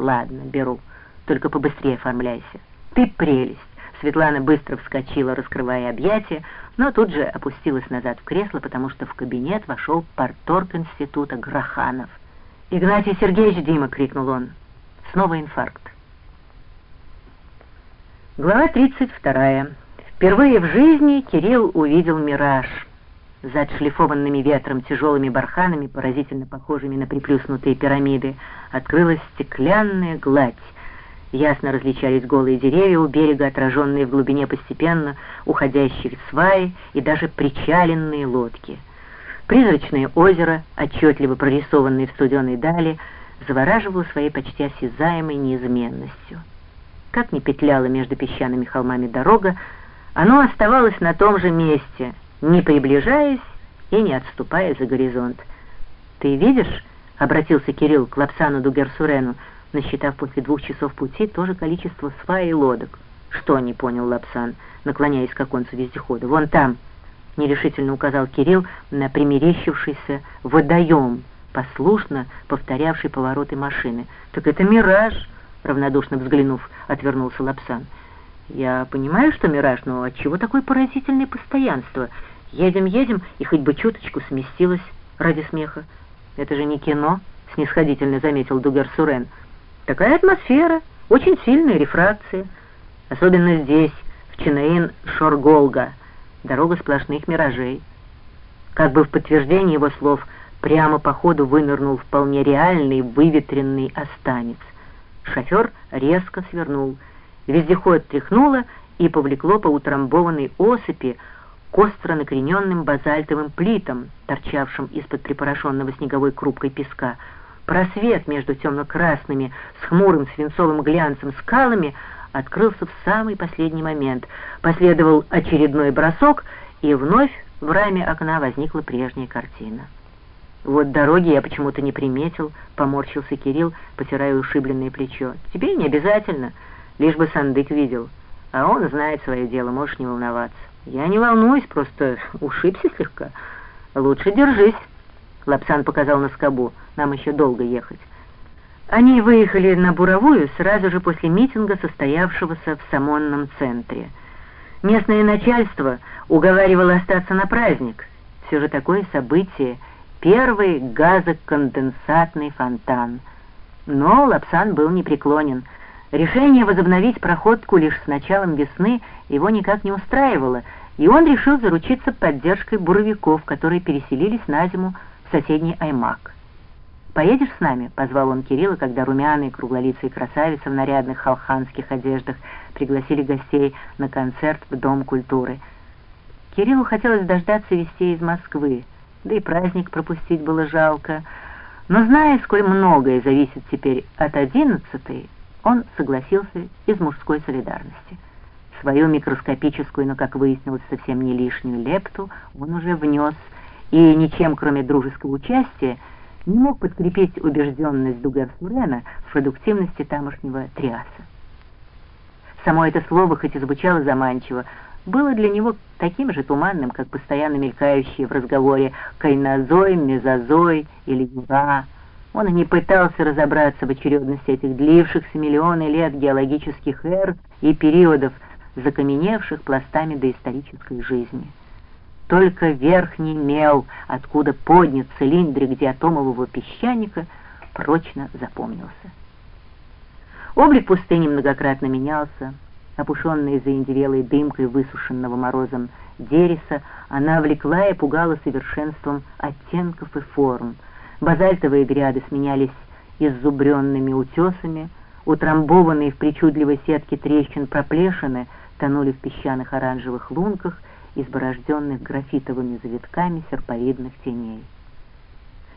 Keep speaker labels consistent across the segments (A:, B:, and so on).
A: Ладно, беру. Только побыстрее оформляйся. Ты прелесть. Светлана быстро вскочила, раскрывая объятия, но тут же опустилась назад в кресло, потому что в кабинет вошел парторг института Гроханов. «Игнатий Сергеевич Дима!» — крикнул он. Снова инфаркт. Глава 32. Впервые в жизни Кирилл увидел мираж. За отшлифованными ветром тяжелыми барханами, поразительно похожими на приплюснутые пирамиды, открылась стеклянная гладь, Ясно различались голые деревья у берега, отраженные в глубине постепенно уходящих сваи и даже причаленные лодки. Призрачное озеро, отчетливо прорисованное в студеной дали, завораживало своей почти осязаемой неизменностью. Как ни петляла между песчаными холмами дорога, оно оставалось на том же месте, не приближаясь и не отступая за горизонт. «Ты видишь?» — обратился Кирилл к Лапсану Дугерсурену — насчитав после двух часов пути то же количество свай и лодок. «Что?» — не понял Лапсан, наклоняясь к оконцу вездехода. «Вон там!» — нерешительно указал Кирилл на примерещившийся водоем, послушно повторявший повороты машины. «Так это мираж!» — равнодушно взглянув, отвернулся Лапсан. «Я понимаю, что мираж, но отчего такое поразительное постоянство? Едем, едем, и хоть бы чуточку сместилось ради смеха. Это же не кино!» — снисходительно заметил Дугер Сурен. Такая атмосфера, очень сильная рефракция, особенно здесь, в Чинаин-Шорголга, дорога сплошных миражей. Как бы в подтверждение его слов, прямо по ходу вынырнул вполне реальный выветренный останец. Шофер резко свернул. Вездеход тряхнуло и повлекло по утрамбованной осыпи к остро накрененным базальтовым плитам, торчавшим из-под припорошенного снеговой крупкой песка, Просвет между темно-красными с хмурым свинцовым глянцем скалами открылся в самый последний момент. Последовал очередной бросок, и вновь в раме окна возникла прежняя картина. «Вот дороги я почему-то не приметил», — поморщился Кирилл, потирая ушибленное плечо. «Тебе не обязательно, лишь бы Сандык видел. А он знает свое дело, можешь не волноваться. Я не волнуюсь, просто ушибся слегка. Лучше держись». Лапсан показал на скобу. Нам еще долго ехать. Они выехали на Буровую сразу же после митинга, состоявшегося в Самонном центре. Местное начальство уговаривало остаться на праздник. Все же такое событие — первый газоконденсатный фонтан. Но Лапсан был непреклонен. Решение возобновить проходку лишь с началом весны его никак не устраивало, и он решил заручиться поддержкой буровиков, которые переселились на зиму соседний Аймак. «Поедешь с нами?» — позвал он Кирилла, когда румяные круглолицые красавицы в нарядных халханских одеждах пригласили гостей на концерт в Дом культуры. Кириллу хотелось дождаться вестей из Москвы, да и праздник пропустить было жалко. Но зная, сколь многое зависит теперь от одиннадцатой, он согласился из мужской солидарности. Свою микроскопическую, но, как выяснилось, совсем не лишнюю лепту он уже внес — и ничем, кроме дружеского участия, не мог подкрепить убежденность Дугар-Сурена в продуктивности тамошнего триаса. Само это слово, хоть и звучало заманчиво, было для него таким же туманным, как постоянно мелькающие в разговоре кайнозой, мезозой или юра. Он и не пытался разобраться в очередности этих длившихся миллионы лет геологических эр и периодов, закаменевших пластами доисторической жизни. Только верхний мел, откуда поднят цилиндрик диатомового песчаника, прочно запомнился. Облик пустыни многократно менялся. Опушенная заиндевелой дымкой высушенного морозом дереса, она влекла и пугала совершенством оттенков и форм. Базальтовые гряды сменялись иззубренными утесами, утрамбованные в причудливой сетке трещин проплешины тонули в песчаных оранжевых лунках изборожденных графитовыми завитками серповидных теней.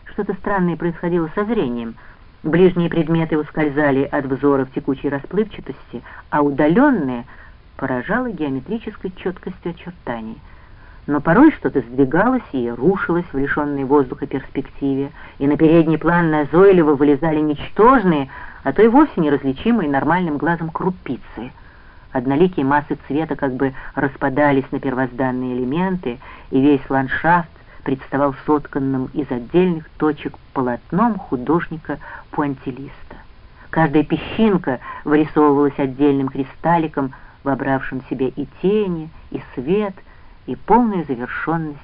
A: Что-то странное происходило со зрением. Ближние предметы ускользали от взора в текучей расплывчатости, а удаленные поражало геометрической четкостью очертаний. Но порой что-то сдвигалось и рушилось в лишенной воздуха перспективе, и на передний план назойливо вылезали ничтожные, а то и вовсе неразличимые нормальным глазом крупицы — Одноликие массы цвета как бы распадались на первозданные элементы, и весь ландшафт представал сотканным из отдельных точек полотном художника-пуантилиста. Каждая песчинка вырисовывалась отдельным кристалликом, вобравшим в себя и тени, и свет, и полную завершенность